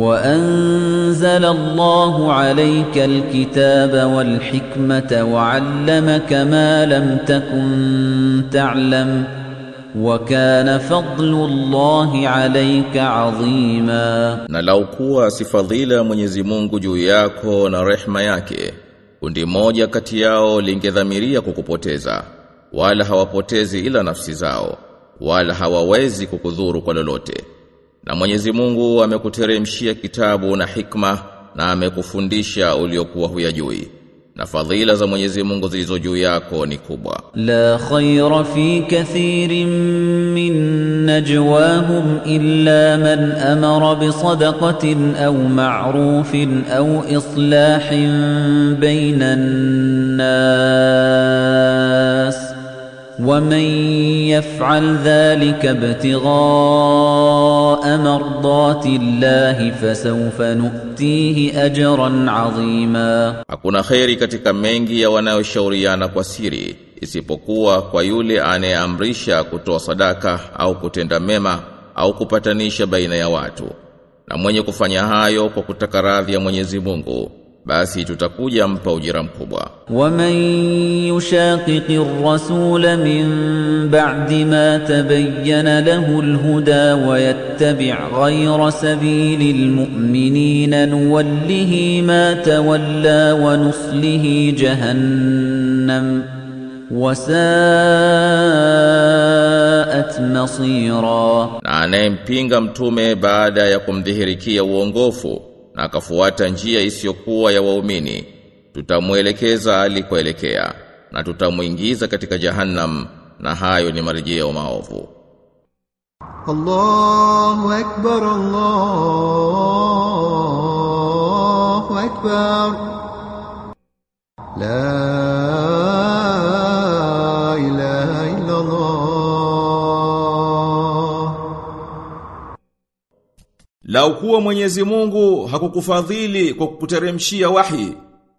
وأنزل الله عليك الكتاب والحكمة وعلمك ما لم تكن تعلم وكان فضل الله عليك عظيما Na lau kuwa si fadhila ya Mwenyezi Mungu juu yako na rehma yake, kundi moja kati yao lingedhamiria kukupoteza, wala hawapotezi ila nafsi zao, wala hawawezi kukudhuru kwa lolote. Na Mwenyezi Mungu amekuteremshia kitabu na hikma na amekufundisha uliokuwa huyajui. Na fadhila za Mwenyezi Mungu zilizo juu yako ni kubwa. لا خير في كثير من نجواهم إلا من أمر بصدقة أو معروف أو إصلاح بين الناس ومن يفعل ذلك ابتغاء مرضات الله فسوف نؤتيه أجرا عظيما Hakuna kheri katika mengi ya wanayoshauriana kwa siri isipokuwa kwa yule anayeamrisha kutoa sadaka au kutenda mema au kupatanisha baina ya watu. Na mwenye kufanya hayo kwa kutaka radhi ya Mwenyezi Mungu, basi tutakuja mpa ujira mkubwa. ومن يشاقق الرسول من بعد ما تبين له الهدى ويتبع غير سبيل المؤمنين نوله ما تولى ونصله جهنم وساءت مصيرا Na anayempinga mtume baada ya kumdhihirikia uongofu na akafuata njia isiyokuwa ya waumini tutamwelekeza alikoelekea na tutamuingiza katika jahannam na hayo ni marejeo maovu. Allahu akbar Allahu akbar. La Lau kuwa Mwenyezi Mungu hakukufadhili kwa kukuteremshia wahi,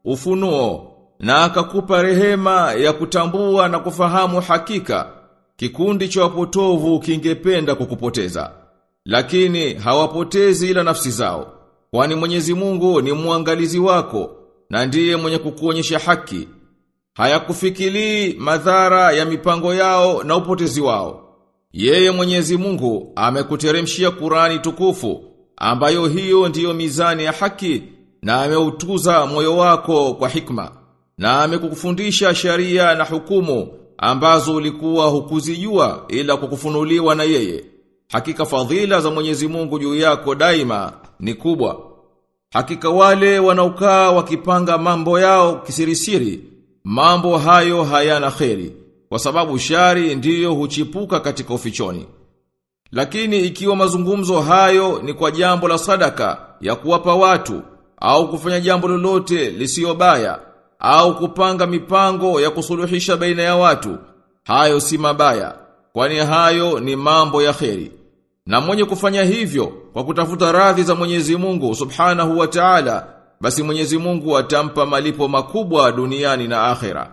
ufunuo, na akakupa rehema ya kutambua na kufahamu hakika, kikundi cha wapotovu kingependa kukupoteza. Lakini hawapotezi ila nafsi zao, kwani Mwenyezi Mungu ni muangalizi wako, na ndiye mwenye kukuonyesha haki. Hayakufikili madhara ya mipango yao na upotezi wao. Yeye Mwenyezi Mungu amekuteremshia Kurani tukufu ambayo hiyo ndiyo mizani ya haki na ameutuza moyo wako kwa hikma na amekukufundisha sharia na hukumu ambazo ulikuwa hukuzijua ila kukufunuliwa na yeye. Hakika fadhila za Mwenyezi Mungu juu yako daima ni kubwa. Hakika wale wanaokaa wakipanga mambo yao kisirisiri, mambo hayo hayana kheri, kwa sababu shari ndiyo huchipuka katika ufichoni. Lakini ikiwa mazungumzo hayo ni kwa jambo la sadaka ya kuwapa watu, au kufanya jambo lolote lisio baya, au kupanga mipango ya kusuluhisha baina ya watu, hayo si mabaya, kwani hayo ni mambo ya kheri. Na mwenye kufanya hivyo kwa kutafuta radhi za Mwenyezi Mungu Subhanahu wa Ta'ala, basi Mwenyezi Mungu atampa malipo makubwa duniani na akhera.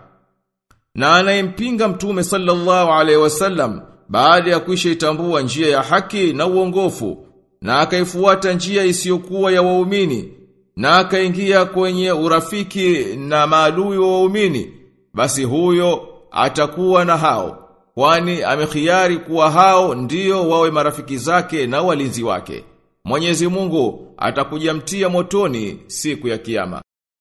Na anayempinga Mtume sallallahu alaihi wasallam baada ya kuisha itambua njia ya haki na uongofu na akaifuata njia isiyokuwa ya waumini na akaingia kwenye urafiki na maadui wa waumini basi huyo atakuwa na hao kwani amekhiari kuwa hao ndio wawe marafiki zake na walinzi wake. Mwenyezi Mungu atakujamtia motoni siku ya kiyama